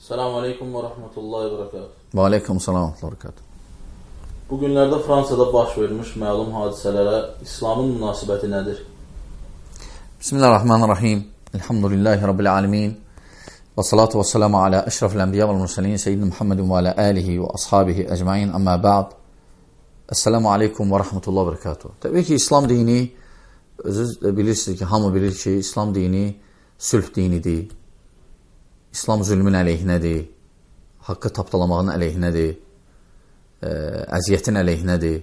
Selamun Aleyküm ve Rahmetullahi ve Berekatuhu. Və aleykum salam və bərəkət. Bu günlərdə Fransada baş vermiş məlum hadisələrə İslamın münasibəti nədir? Bismillahirrahmanirrahim. Elhamdülillahi Rabbil alemin. Və salatu və selamu alə əşrafil ənbiya və mürsəlin Seyyidina Muhammedin və alə alihi və ashabihi əcmain. Amma ba'd. Esselamu aleykum və rahmetullahi və bərəkatuhu. Təbii ki, İslam dini, özünüz bilirsiniz ki, hamı bilir ki, İslam dini sülh dinidir. İslam zülmün əleyhinədir. Haqqı tapdalamağın əleyhinədir. Əziyyətin əleyhinədir.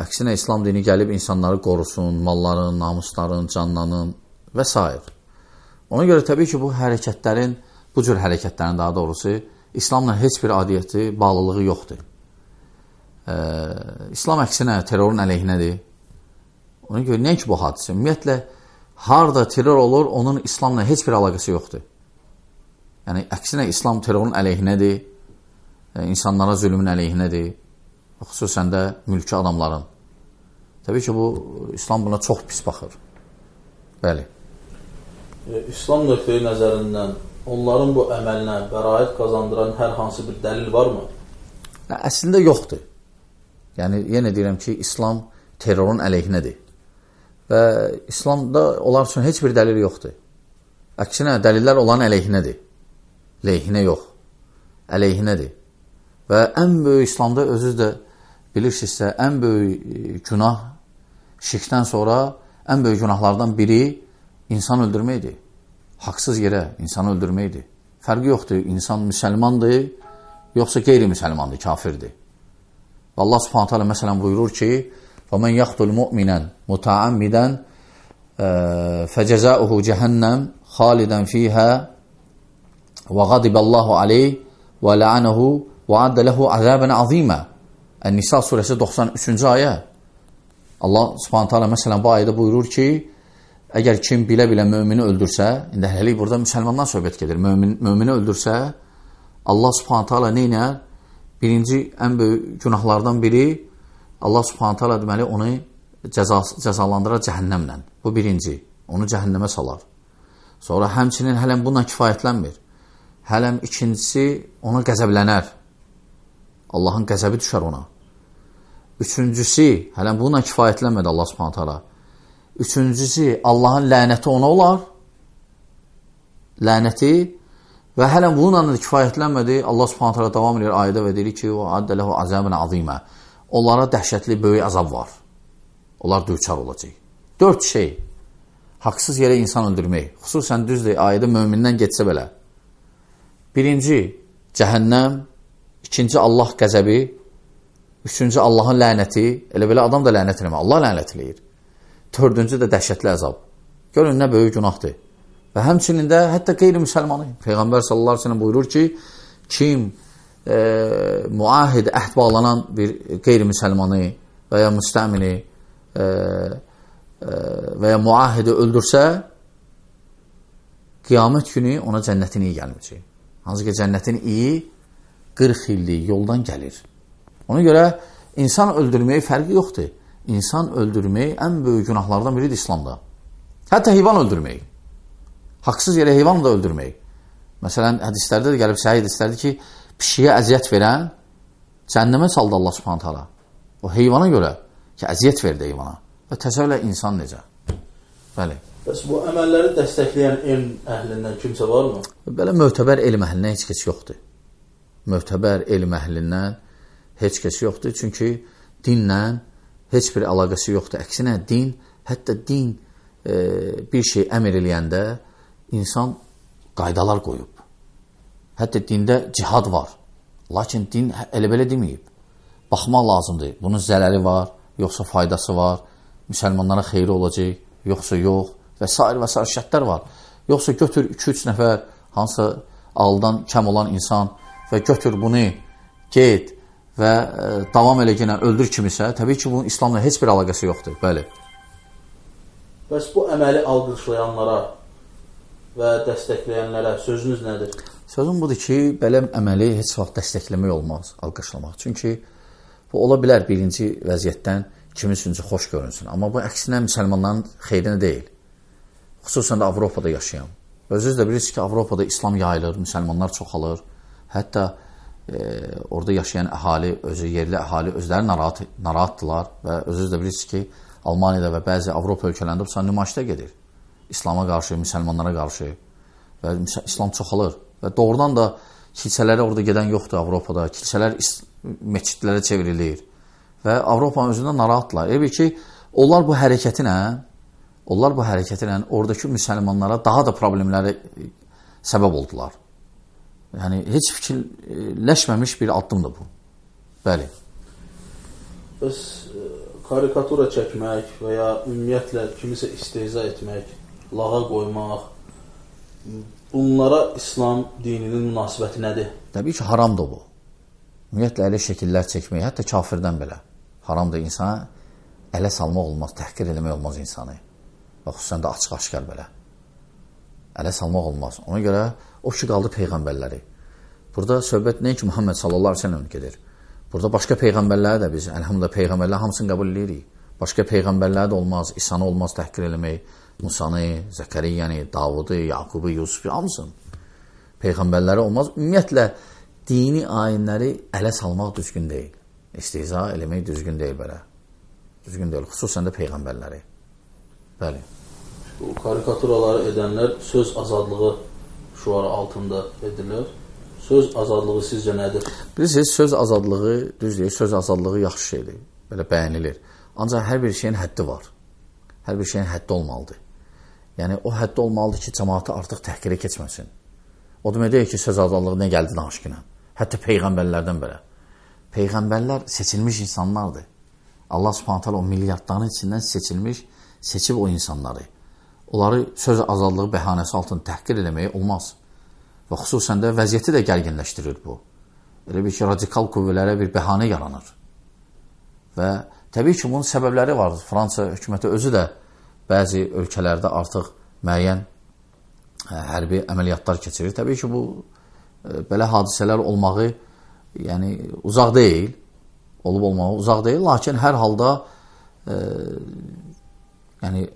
Əksinə İslam dini gəlib insanları qorusun, malların, namusların, canlarının və s. Ona görə təbii ki, bu hərəkətlərin, bu cür hərəkətlərin daha doğrusu, İslamla heç bir adiyyəti, bağlılığı yoxdur. Ə, İslam əksinə terrorun əleyhinədir. Ona görə nəinki bu hadisə, ümumiyyətlə, harada terror olur, onun İslamla heç bir əlaqəsi yoxdur. Yəni, əksinə İslam terrorun əleyhinədir, e, insanlara zülmün əleyhinədir, xüsusən də mülki adamların. Təbii ki, bu İslam buna çox pis baxır. Bəli. E, İslam nöqteyi nəzərindən onların bu əməlinə bəraət qazandıran hər hansı bir dəlil varmı? Ə, Əslində yoxdur. Yəni, yenə deyirəm ki, İslam terrorun əleyhinədir. Və İslamda onlar üçün heç bir dəlil yoxdur. Əksinə, dəlillər onların əleyhinədir. Leyhinə yox. Əleyhinədir. Və ən böyük İslamda özünüz də bilirsinizsə, ən böyük e, günah şirkdən sonra ən böyük günahlardan biri insan öldürməkdir. Haqsız yerə insan öldürməkdir. Fərqi yoxdur, insan müsəlmandır, yoxsa qeyri-müsəlmandır, kafirdir. Və Allah subhanət hələ məsələn buyurur ki, وَمَنْ يَقْتُلْ مُؤْمِنًا مُتَعَمِّدًا فَجَزَاؤُهُ جَهَنَّمْ خَالِدًا فِيهَا Və qadiballahu aleyh və lə'anəhu və addə ləhu əzəbən azimə. Ən-Nisa surəsi 93-cü ayə. Allah subhanətə alə məsələn bu ayədə buyurur ki, əgər kim bilə-bilə mömini öldürsə, indi hələlik burada müsəlmandan söhbət gedir, mömin, mömini öldürsə, Allah subhanətə alə neynə? Birinci, ən böyük günahlardan biri, Allah subhanətə alə deməli onu cəzas, cəzalandırar cəhənnəmlə. Bu birinci, onu cəhənnəmə salar. Sonra həmçinin hələn bununla kifayətlənmir. Hələm ikincisi ona qəzəblənər. Allahın qəzəbi düşər ona. Üçüncüsü, hələm bununla kifayətlənmədi Allah subhanət hala. Üçüncüsü, Allahın lənəti ona olar. Lənəti və hələm bununla da kifayətlənmədi. Allah subhanət hala davam edir ayədə və deyir ki, وَعَدَّ لَهُ عَزَابًا عَظِيمًا Onlara dəhşətli, böyük azab var. Onlar dürçar olacaq. Dörd şey. Haqsız yerə insan öldürmək. Xüsusən düzdür, ayədə mömindən getsə belə. Birinci, cəhənnəm, ikinci Allah qəzəbi, üçüncü Allahın lənəti, elə belə adam da lənət eləmə, Allah lənət eləyir. Dördüncü də dəhşətli əzab. Görün, nə böyük günahdır. Və həmçinin də hətta qeyri-müsəlmanı. Peyğəmbər sallallahu aleyhi ve sellem buyurur ki, kim e, muahid, əhd bağlanan bir qeyri-müsəlmanı və ya müstəmini e, e, və ya muahidi öldürsə, qiyamət günü ona cənnətin iyi gəlməyəcək. Hansı ki, cənnətin iyi 40 illik yoldan gəlir. Ona görə insan öldürməyi fərqi yoxdur. İnsan öldürmək ən böyük günahlardan biridir İslamda. Hətta heyvan öldürmək. Haqsız yerə heyvan da öldürmək. Məsələn, hədislərdə də gəlib səhih hədislərdir ki, pişiyə əziyyət verən cənnəmə saldı Allah subhanət hala. O heyvana görə ki, əziyyət verdi heyvana. Və təsəvvürlə insan necə? Bəli. Bəs bu əməlləri dəstəkləyən elm əhlindən kimsə varmı? Belə möhtəbər elm əhlindən heç kəs yoxdur. Möhtəbər elm əhlindən heç kəs yoxdur. Çünki dinlə heç bir əlaqəsi yoxdur. Əksinə din, hətta din e, bir şey əmr eləyəndə insan qaydalar qoyub. Hətta dində cihad var. Lakin din elə belə deməyib. Baxmaq lazımdır. Bunun zərəri var, yoxsa faydası var, müsəlmanlara xeyri olacaq, yoxsa yox və s. və s. şərtlər var. Yoxsa götür 2-3 nəfər hansısa aldan kəm olan insan və götür bunu, get və e, davam elə gələn öldür kimisə, təbii ki, bunun İslamla heç bir əlaqəsi yoxdur. Bəli. Bəs bu əməli alqışlayanlara və dəstəkləyənlərə sözünüz nədir? Sözüm budur ki, belə əməli heç vaxt dəstəkləmək olmaz, alqışlamaq. Çünki bu ola bilər birinci vəziyyətdən kimin üçüncü xoş görünsün. Amma bu əksinə müsəlmanların xeyrinə deyil. Xüsusən də Avropada yaşayan. Özünüz də bilirsiniz ki, Avropada İslam yayılır, müsəlmanlar çoxalır. Hətta e, orada yaşayan əhali, özü yerli əhali özləri narahat narahatdılar və özünüz də bilirsiniz ki, Almaniyada və bəzi Avropa ölkələrində bu nümayişdə gedir. İslama qarşı, müsəlmanlara qarşı və İslam çoxalır və doğrudan da kilsələrə orada gedən yoxdur Avropada. Kilsələr məscidlərə çevrilir və Avropanın özündə narahatlar. Elə ki, onlar bu hərəkətinə onlar bu hərəkətinə oradakı müsəlmanlara daha da problemlərə səbəb oldular. Yəni heç fikirləşməmiş bir addımdır bu. Bəli. Bəs e, karikatura çəkmək və ya ümumiyyətlə kimisə istehza etmək, lağa qoymaq bunlara İslam dininin münasibəti nədir? Təbii ki, haramdır bu. Ümumiyyətlə elə şəkillər çəkmək, hətta kafirdən belə haramdır insana ələ salmaq olmaz, təhqir eləmək olmaz insanı. Və xüsusən də açıq-aşkar belə. Ələ salmaq olmaz. Ona görə o ki qaldı peyğəmbərləri. Burada söhbət nəinki Muhammed sallallahu əleyhi və səlləm gedir. Burada başqa peyğəmbərləri də biz əlhamdülillah peyğəmbərlər hamısını qəbul edirik. Başqa peyğəmbərlər də olmaz, İsanı olmaz təhqir eləmək, Musanı, Zəkəriyyəni, Davudu, Yaqubu, Yusufu hamısını. Peyğəmbərləri olmaz. Ümumiyyətlə dini ayinləri ələ salmaq düzgün deyil. İstehza eləmək düzgün deyil belə. Düzgün deyil, xüsusən də peyğəmbərləri. Bəli. Bu karikaturaları edənlər söz azadlığı şuarı altında edirlər. Söz azadlığı sizcə nədir? Bilirsiniz, söz azadlığı, düz deyil, söz azadlığı yaxşı şeydir. Belə bəyənilir. Ancaq hər bir şeyin həddi var. Hər bir şeyin həddi olmalıdır. Yəni, o həddi olmalıdır ki, cəmaatı artıq təhqirə keçməsin. O demək deyil ki, söz azadlığı nə gəldi danışqına. Hətta peyğəmbərlərdən belə. Peyğəmbərlər seçilmiş insanlardır. Allah subhanətələ o milyardların içindən seçilmiş, seçib o insanları. Onları söz azadlığı bəhanəsi altında təhqir eləməyə olmaz. Və xüsusən də vəziyyəti də gərginləşdirir bu. Elə bir ki, radikal qüvvələrə bir bəhanə yaranır. Və təbii ki, bunun səbəbləri var. Fransa hökuməti özü də bəzi ölkələrdə artıq müəyyən ə, hərbi əməliyyatlar keçirir. Təbii ki, bu ə, belə hadisələr olmağı yəni uzaq deyil, olub olmağı uzaq deyil, lakin hər halda e, yəni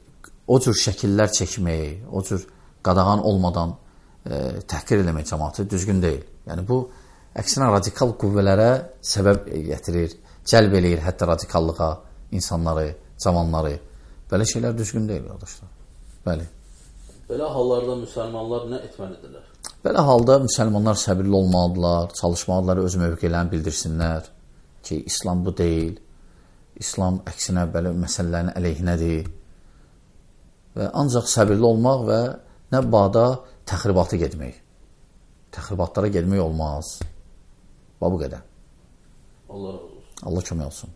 o cür şəkillər çəkmək, o cür qadağan olmadan e, təhqir eləmək cəmaatı düzgün deyil. Yəni bu əksinə radikal qüvvələrə səbəb gətirir, cəlb eləyir hətta radikallığa insanları, cavanları. Belə şeylər düzgün deyil, qardaşlar. Bəli. Belə hallarda müsəlmanlar nə etməlidirlər? Belə halda müsəlmanlar səbirli olmalıdırlar, çalışmalıdırlar öz mövqelərini bildirsinlər ki, İslam bu deyil. İslam əksinə belə məsələlərin əleyhinədir. Və ancaq səbirli olmaq və nə bada təxribata getmək. Təxribatlara getmək olmaz. Və bu qədər. Allah. Allah kömək olsun.